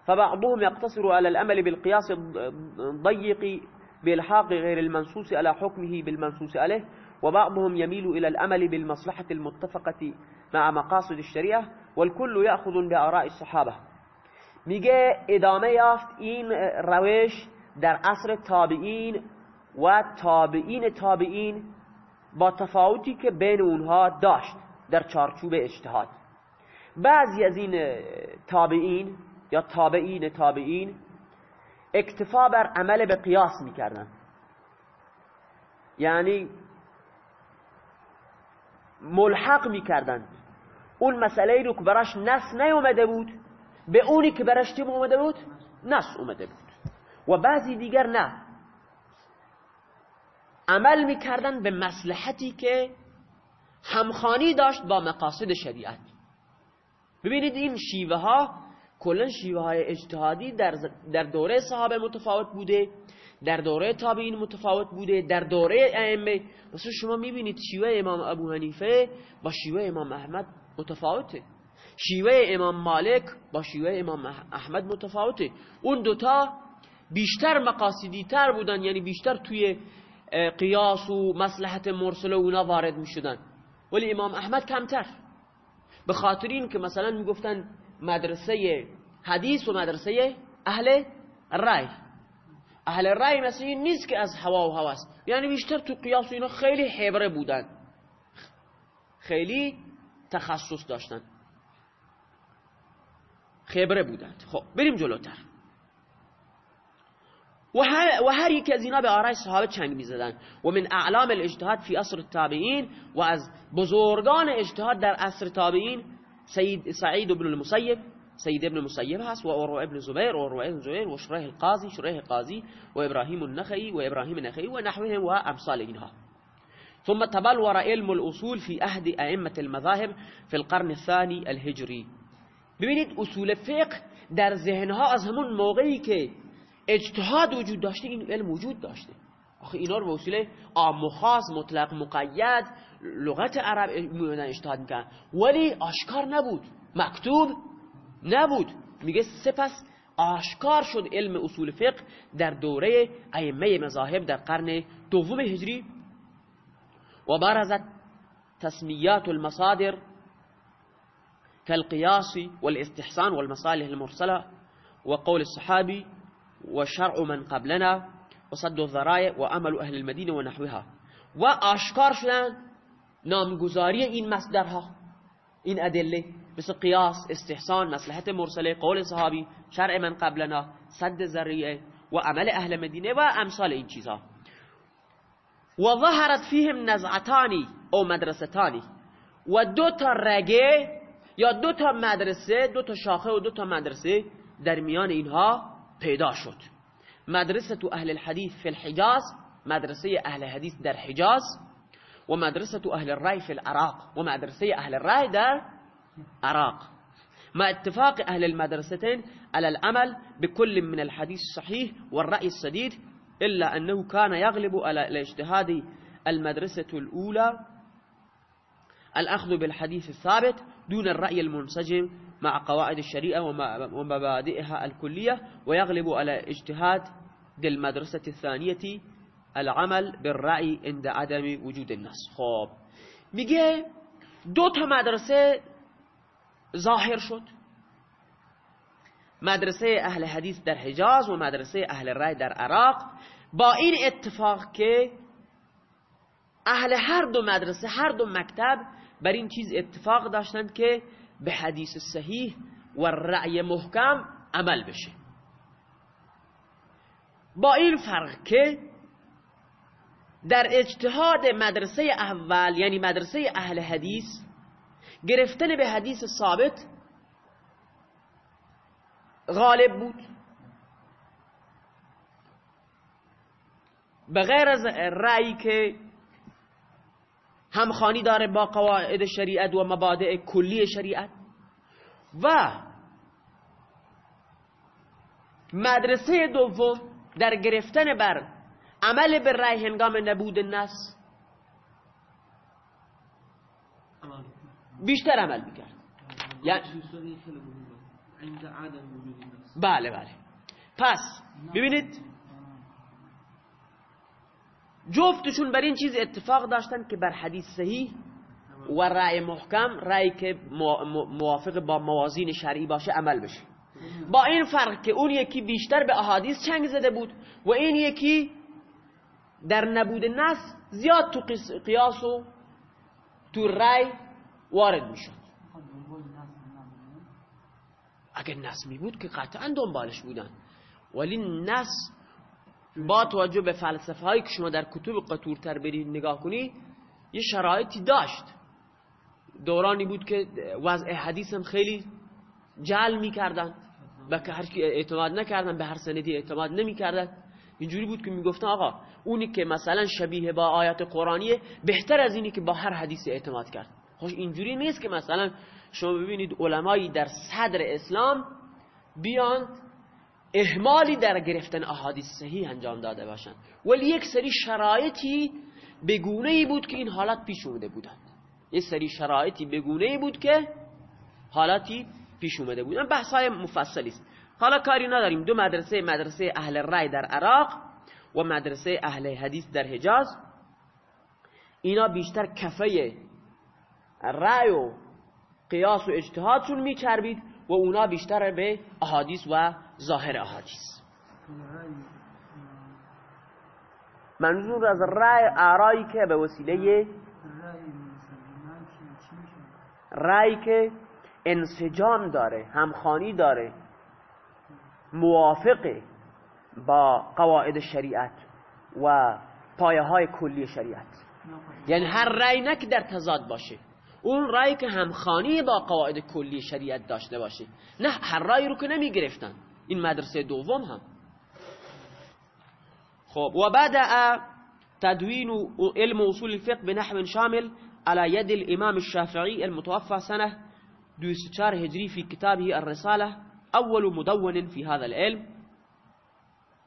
فبعضهم يقتصر على الأمل بالقياس الضيق بإلحاق غير المنصوص على حكمه بالمنصوص عليه وبعضهم يميل إلى الأمل بالمصلحة المتفقة مع مقاصد الشريعة والكل يأخذ بآراء الصحابة. میگه ادامه یافت این روش در عصر تابعین و تابعین تابعین با تفاوتی که بین اونها داشت در چارچوب اجتهاد. بعضی از این تابعین یا تابعین تابعین اکتفا بر عمل به قیاس می‌کردن. یعنی ملحق می‌کردن. اون مسئله رو که براش نس نیومده بود به اونی که براش چی اومده بود نس اومده بود. و بعضی دیگر نه. عمل می‌کردن به مسلحتی که همخانی داشت با مقاصد شریعت. ببینید این شیوه ها کلا شیوه های اجتهادی در, در دوره صحابه متفاوت بوده در دوره تابعین متفاوت بوده در دوره ائمه. مثلا شما می‌بینید شیوه امام ابو حنیفه با شیوه امام احمد متفاوته. شیوه امام مالک با شیوه امام احمد متفاوته. اون دوتا بیشتر مقاصدی تر بودن یعنی بیشتر توی قیاس و مصلحت مرسله و اونا وارد می شدن ولی امام احمد کمتر. به خاطر این که مثلا می‌گفتن مدرسه حدیث و مدرسه اهل رای. اهل رای این نیست که از هوا و هواست یعنی بیشتر تو قیاس و اینا خیلی حبره بودن. خیلی تخصص داشتن. خبره بودند خب بریم جلوتر. و هر یک از اینا به آرای صحابه چنگ میزدن. و من اعلام الاجتهاد فی اصر التابعین و از بزرگان اجتهاد در اصر تابعین سید سعید ابن المسیب سید ابن المسیب هست و اورو ابن زبیر و اورو ابن زبیر و شریح القاضی شریح قاضی و ابراهیم النخعی و ابراهیم النخعی و نحوهم و امثال اینها. ثم تبلور علم الأصول في أهد أئمة المذاهب في القرن الثاني الهجري ببینید اصول فقه در ذهنها از همون موقعی که اجتهاد وجود داشته این علم وجود داشته. آخه اینا رو به وسیله عام و خاص مطلق مقید لغت عرب میومدن اجتهاد می‌کنن. ولی آشکار نبود. مکتوب نبود. میگه سپس آشکار شد علم اصول فقه در دوره ائمه مذاهب در قرن دوم هجری. و برزت تسمیات المصادر كالقياس والاستحسان والمصالح المرسلة وقول الصحابي وشرع من قبلنا وصد الذرائع وعمل أهل المدينة ونحوها. وأشكار شدن نامگذاری این مصدرها این ادله مثل قیاس استحسان مصلحت مرسله قول صحابی شرع من قبلنا صد ذریعه و عمل اهل مدینه و امثال این چیزها. و ظهرت فیهم نزعتانی او مدرستانی. و دو تا رگه یا دو تا مدرسه دو تا شاخه و دو تا مدرسه در میان اینها پیدا شد. مدرسة تو أهل الحدیث فی الحجاز مدرسة أهل حدیث در حجاز و مدرسة أهل الرای فی العراق و مدرسة أهل الرای در عراق. مع اتفاق أهل المدرستين على العمل بكل من الحديث الصحيح والرأي السديد إلا أنه كان يغلب على الاجتهاد المدرسة الأولى الأخذ بالحديث الثابت دون الرأي المنسجم مع قواعد الشريعة ومبادئها الكلية ويغلب على اجتهاد المدرسة الثانية العمل بالرأي عند عدم وجود النص. خب. میگه دو تا مدرسه ظاهر شد. مدرسه أهل حدیث در حجاز و مدرسه أهل رای در عراق. با این اتفاق که أهل هر دو مدرسه هر دو مکتب بر این چیز اتفاق داشتند که به حدیث صحیح و رأی محکم عمل بشه. با این فرق که در اجتهاد مدرسه اول یعنی مدرسه اهل حدیث گرفتن به حدیث ثابت غالب بود. به غیر از رأیی که همخانی داره با قواعد شریعت و مبادع کلی شریعت. و مدرسه دوم در گرفتن بر عمل به رأی هنگام نبود الناس بیشتر عمل می‌کرد. یعنی بله بله. پس ببینید جفتشون بر این چیز اتفاق داشتن که بر حدیث صحیح و رأی محکم رأی که موافق با موازین شرعی باشه عمل بشه. با این فرق که اون یکی بیشتر به احادیث چنگ زده بود و این یکی در نبود نس زیاد تو قیاس و تو رأی وارد می‌شد. اگر نس می بود که قطعا دنبالش بودن. ولی نس با توجه به فلسفه هایی که شما در کتب قطورتر برید نگاه کنی یه شرایطی داشت. دورانی بود که وضع حدیث هم خیلی جل می‌کردن. به هر اعتماد نکردن به هر سندی اعتماد نمی‌کردن. اینجوری بود که می‌گفتن آقا اونی که مثلا شبیه با آیات قرآنیه بهتر از اینی که با هر حدیث اعتماد کرد. خوش اینجوری نیست که مثلا شما ببینید علمایی در صدر اسلام بیان اهمالی در گرفتن احادیث صحیح انجام داده باشند. ولی یک سری شرایطی بگونه ای بود که این حالت پیش اومده بودند. یک سری شرایطی بگونه ای بود که حالتی پیش اومده بودند. بحثای مفصلی است. حالا کاری نداریم. دو مدرسه مدرسه اهل رای در عراق و مدرسه اهل حدیث در حجاز. اینا بیشتر کفه رای و قیاس و اجتهادشون میچربید. و اونا بیشتر به احادیث و ظاهر احادیث. منظور از رای آرایی که به وسیله رای که انسجام داره همخانی داره موافق با قواعد شریعت و پایه های کلی شریعت. یعنی هر رای نه که در تضاد باشه. اون رای که همخانی با قواعد کلی شریعت داشته باشه. نه هر رای رو که نمی گرفتن این مدرسه دوم هم. خب و بعد تدوین علم اصول الفقه بنحو شامل على يد الامام الشافعي المتوفى سنة 24 هجري في كتابه الرسالة اول مدون في هذا العلم.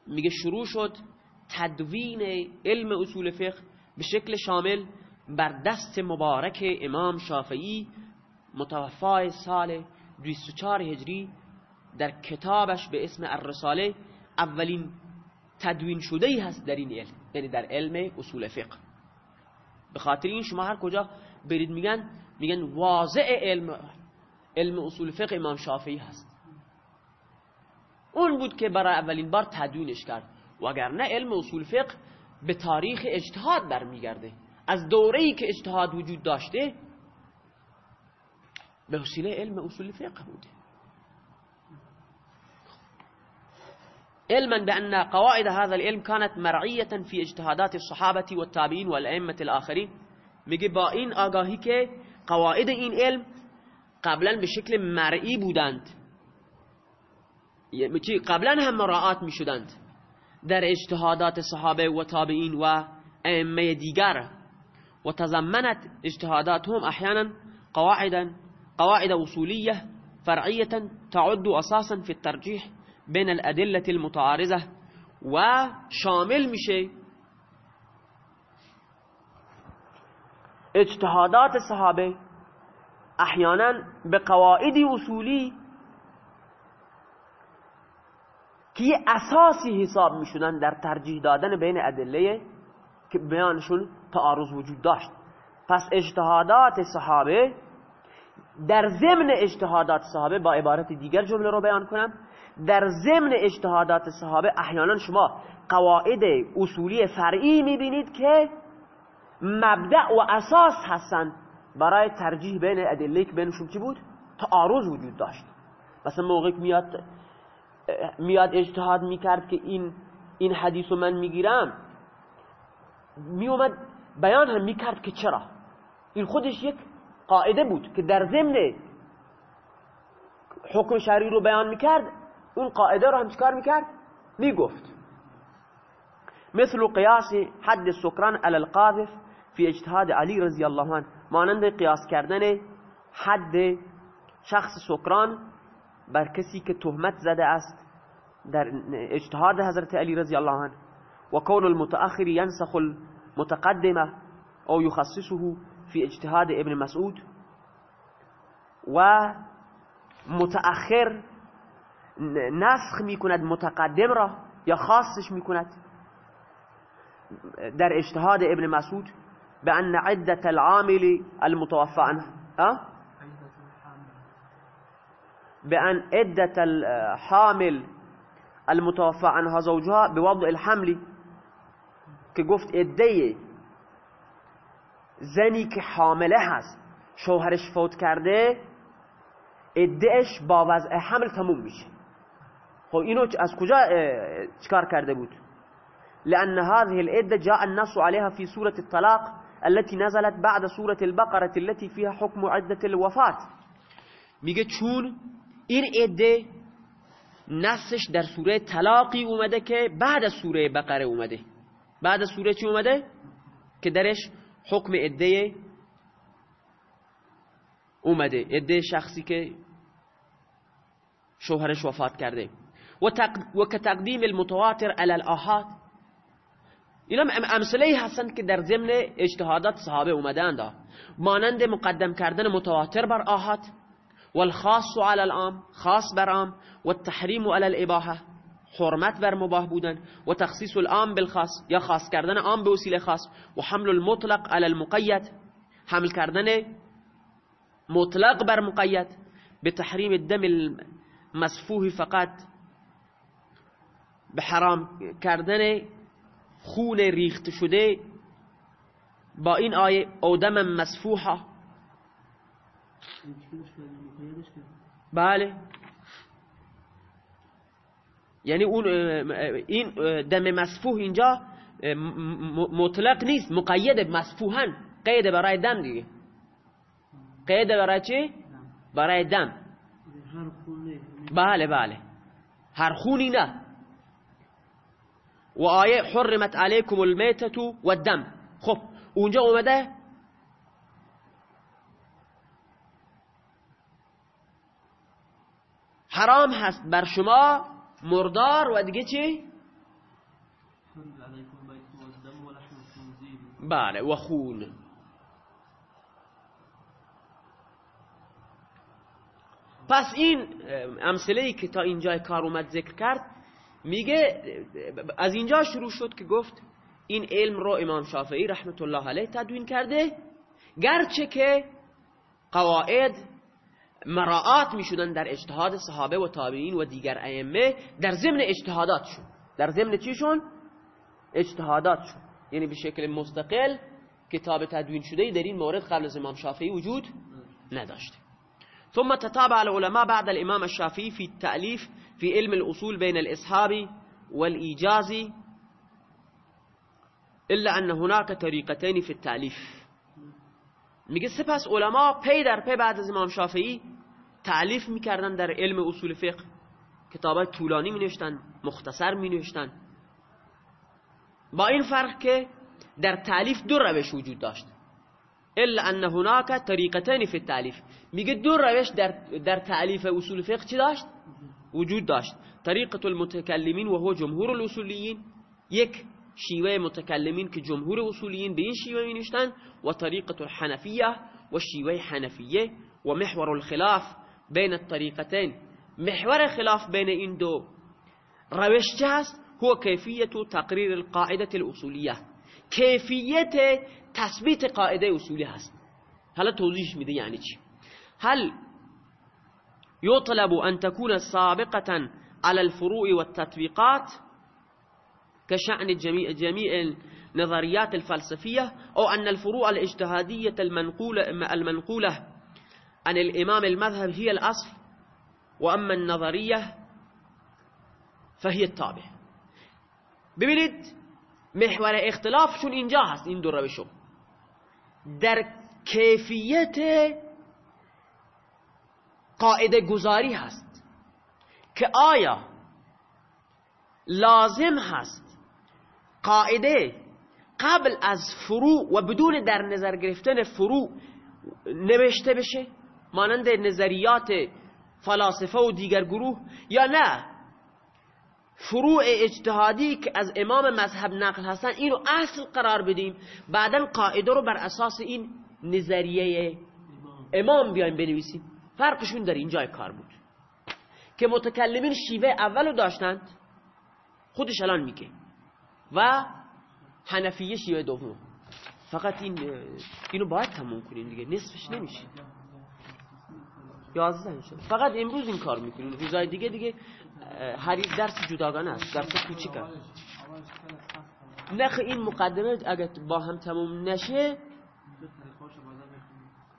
میگه شروع شد تدوین علم اصول فقه به شکل شامل بر دست مبارک امام شافعی متوفای سال 24 هجری در کتابش به اسم الرساله اولین تدوین شده ای هست در این علم یعنی در علم اصول فقه. به خاطر این شما هر کجا برید میگن میگن واضع علم علم اصول فقه امام شافعی هست. اون بود که برای اولین بار تدوینش کرد. وگرنه علم اصول فقه به تاریخ اجتهاد برمیگرده. از دوره ای که اجتهاد وجود داشته به وسیله علم اصول فقه بوده. علما بأن قواعد هذا العلم كانت مرعية في اجتهادات الصحابة والتابعين والأئمة الآخرين. میگه با این آگاهی که قواعد این علم قبلا به شکل مرئی بودند. قبلا هم مراعات می شدند در اجتهادات صحابه و تابعین و ائمه دیگر. وتضمنت اجتهاداتهم أحيانا قواعدا قواعد وصولية فرعية تعد أساسا في الترجيح بين الأدلة المتعارضة. وشامل میشه اجتهادات به قواعدی اصولی که یه اساسی حساب میشدن در ترجیح دادن بین أدلة که تعارض وجود داشت. پس اجتهادات صحابه در ضمن اجتهادات صحابه با عبارت دیگر جمله رو بیان کنم در ضمن اجتهادات صحابه احیانا شما قواعد اصولی فرعی می‌بینید که مبدع و اساس هستند برای ترجیح بین ادله که بینشون چی بود؟ تعارض وجود داشت. مثلا موقع میاد میاد اجتهاد می‌کرد که این این حدیث من می‌گیرم میومد بیان هم می‌کرد که چرا؟ این خودش یک قاعده بود که در ضمن حکم شرعی رو بیان می‌کرد اون قاعده رو هم چکار می‌کرد؟ می‌گفت. مثل قیاس حد سکران علی القاذف فی اجتهاد علی رضی الله عنه مانند قیاس کردن حد شخص سکران بر کسی که تهمت زده است در اجتهاد حضرت علی رضی الله عنه. و کون المتأخر ينسخ المتقدمه أو يخصصه في اجتهاد ابن مسعود و متأخر نسخ میکند متقدم را یا خاصش میکند در اجتهاد ابن مسعود بأن عدة العامل المتوفى عنه؟ بأن عدة الحامل المتوفى عنها زوجها بوضع الحمل که گفت عده زنی که حامله هست شوهرش فوت کرده ادهش با وضع حمل تموم میشه. خب اینو از کجا چکار کرده بود؟ لأن هذه العدة جاء النص عليها في سورة الطلاق التي نزلت بعد سورة البقرة التي فيها حكم عدة الوفات میگه چون این عده نصش در سوره طلاقی اومده که بعد از سوره بقره اومده. بعد از سوره چی اومده؟ که درش حکم عده اومده عده شخصی که شوهرش وفات کرده. و, و که تقدیم المتواتر علی الاحاد. اینا امثله هستند که در ضمن اجتهادات صحابه اومدند. مانند مقدم کردن متواتر بر آحاد والخاص على العام خاص بر عام والتحریم على الاباحه. حرمت بر مباه بودن و تخصیص العام بالخاص یا خاص کردن عام به وسیله خاص و حمل المطلق على المقید. حمل کردن مطلق بر مقید به تحریم الدم المسفوح فقط به حرام کردن خون ریخت شده با این آیه او دم بله. یعنی اون این دم مسفوح اینجا مطلق نیست مقید مسفوحن قید برای دم دیگه. قید برای چی؟ برای دم. بله بله. هر خونی نه. و آیه حرمت علیکم المیتتو و الدم. خب اونجا اومده؟ حرام هست بر شما مردار و دیگه چی؟ بله و خون پس این امثله ای که تا اینجا کار اومد ذکر کرد میگه از اینجا شروع شد که گفت این علم رو امام شافعی رحمت الله علیه تدوین کرده گرچه که قواعد مراعات می‌شدن در اجتهاد صحابه و تابعین و دیگر ائمه در ضمن اجتهاداتشون. در ضمن چیشون؟ اجتهاداتشون. یعنی به شکل مستقل کتاب تدوین شده در این مورد قبل از امام شافعی وجود نداشته ثم تتابع العلماء بعد الامام الشافعي في التأليف في علم الأصول بين الإصحاب والإيجاز إلا أن هناك طريقتين في التأليف میگه سپس علما پی در پی بعد از امام شافعی تعلیف می‌کردن در علم اصول فقه. کتابای طولانی می مختصر می با این فرق که در تعلیف دو روش وجود داشت. الا ان هناك طریقتين في التعلیف. میگه دو روش در, در تعلیف اصول فقه چی داشت؟ وجود داشت. طریقة المتکلمین و هو جمهور الاصولیین یک شیوه متکلمین که جمهور اصولیین به این شیوه می نوشتن و طریقة الحنفیه و شیوه حنفیه و محور الخلاف بین الطریقتين محور خلاف بین این دو روش هست؟ هو کیفیت تقریر القاعدة الاصولیه کیفیت تثبیت قاعدة اصولی هست. حالا توضیح میده یعنی چی هل يطلب أن تكون سابقة على الفروع والتطبيقات كشأن جميع, جميع النظريات الفلسفية أو أن الفروع الاجتهادية المنقولة, المنقولة عن الإمام المذهب هي الأصل وأما النظرية فهي التابع. ببینید محور اختلافشون اینجا هست این دو روشو. در کیفیت قاعده گذاری هست که آیا لازم هست قاعده قبل از فروع و بدون در نظر گرفتن فروع نوشته بشه؟ مانند نظریات فلاسفه و دیگر گروه یا نه؟ فروع اجتهادی که از امام مذهب نقل هستن اینو اصل قرار بدیم بعدا قاعده رو بر اساس این نظریه امام بیایم بنویسیم. فرقشون در اینجای کار بود. که متکلمین شیوه اولو داشتند خودش الان میگه. و حنفیه شیوه دوم فقط این اینو باید تموم کنیم دیگه نصفش نمیشه. یازده شد فقط امروز این کار می‌کنیم. روزای دیگه دیگه هر درس جداگانه است. درس کوچیک نخ این مقدمه اگر با هم تموم نشه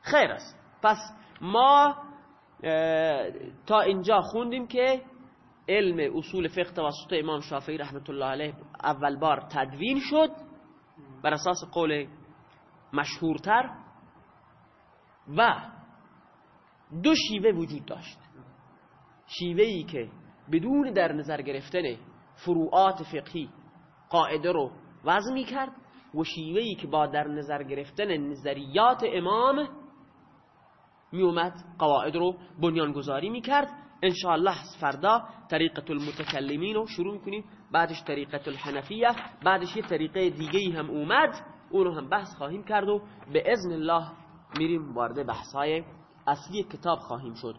خیر است. پس ما تا اینجا خوندیم که علم اصول فقه توسط امام شافعی رحمت الله علیه اول بار تدوین شد. بر اساس قول مشهورتر. و دو شیوه وجود داشت. شیوهی که بدون در نظر گرفتن فروعات فقهی قاعده رو وضع می کرد و شیوهی که با در نظر گرفتن نظریات امام می اومد قواعد رو بنیانگذاری می کرد انشاءالله فردا طریقت المتکلمین رو شروع می‌کنیم. بعدش طریقت الحنفیه بعدش یه طریقه دیگه هم اومد. اون رو هم بحث خواهیم کرد و به اذن الله میریم وارد بحثای اصلی کتاب خواهیم شد.